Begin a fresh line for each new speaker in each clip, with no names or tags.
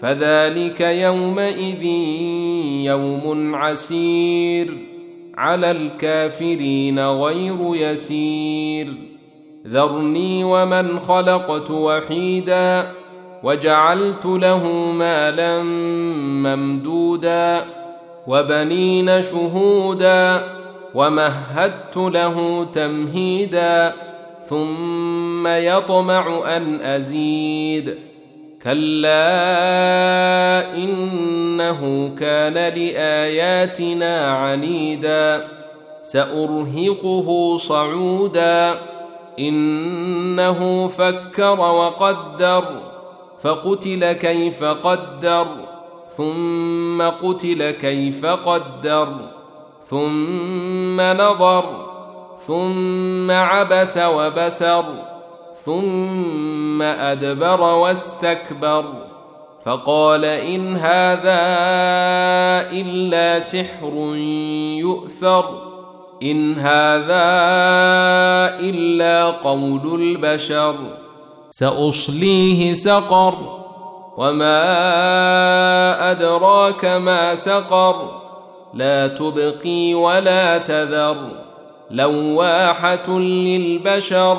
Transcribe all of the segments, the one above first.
فذلك يومئذ يوم عسير على الكافرين غير يسير ذرني ومن خلقت وحيدا وجعلت له مالا ممدودا وبنين شهودا ومهدت له تمهيدا ثم يطمع ان ازيد كلا انه كان لاياتنا عنيدا سارهقه صعودا انه فكر وقدر فقتل كيف قدر ثم قتل كيف قدر ثم نظر ثم عبس وبسر ثم ادبر واستكبر فقال ان هذا الا سحر يؤثر ان هذا الا قول البشر ساصليه سقر وما ادراك ما سقر لا تبقي ولا تذر لواحه للبشر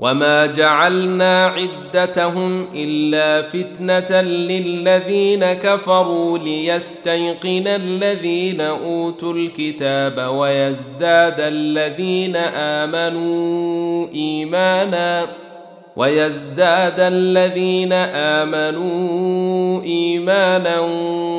وما جعلنا عدتهم الا فتنه للذين كفروا ليستيقن الذين اوتوا الكتاب ويزداد الذين امنوا ايمانا ويزداد الذين امنوا ايمانا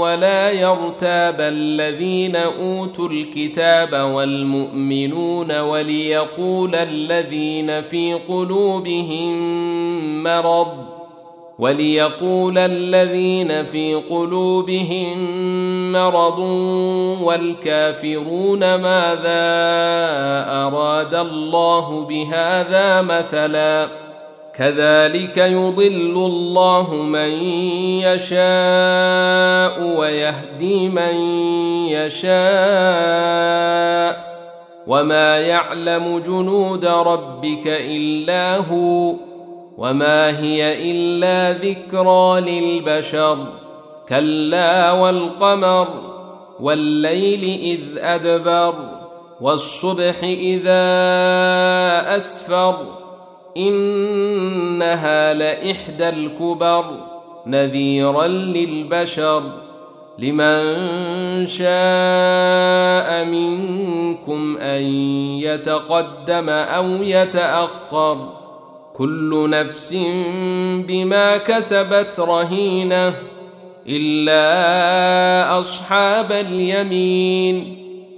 ولا يرتاب الذين اوتوا الكتاب والمؤمنون وليقول الذين في قلوبهم مرض وليقول الذين في قلوبهم مرض والكافرون ماذا اراد الله بهذا مثلا كذلك يضل الله من يشاء ويهدي من يشاء وما يعلم جنود ربك الا هو وما هي الا ذكرى للبشر كلا والقمر والليل اذ ادبر والصبح اذا اسفر انها لاحدى الكبر نذيرا للبشر لمن شاء منكم ان يتقدم او يتاخر كل نفس بما كسبت رهينه الا اصحاب اليمين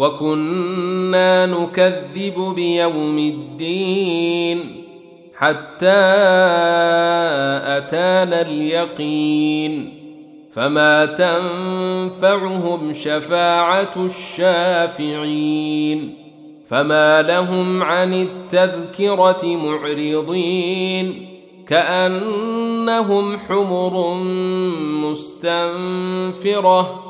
وكنا نكذب بيوم الدين حتى اتانا اليقين فما تنفعهم شفاعه الشافعين فما لهم عن التذكره معرضين كانهم حمر مستنفره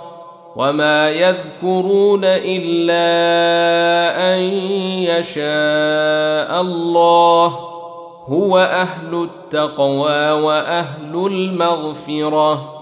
وما يذكرون الا ان يشاء الله هو اهل التقوى واهل المغفره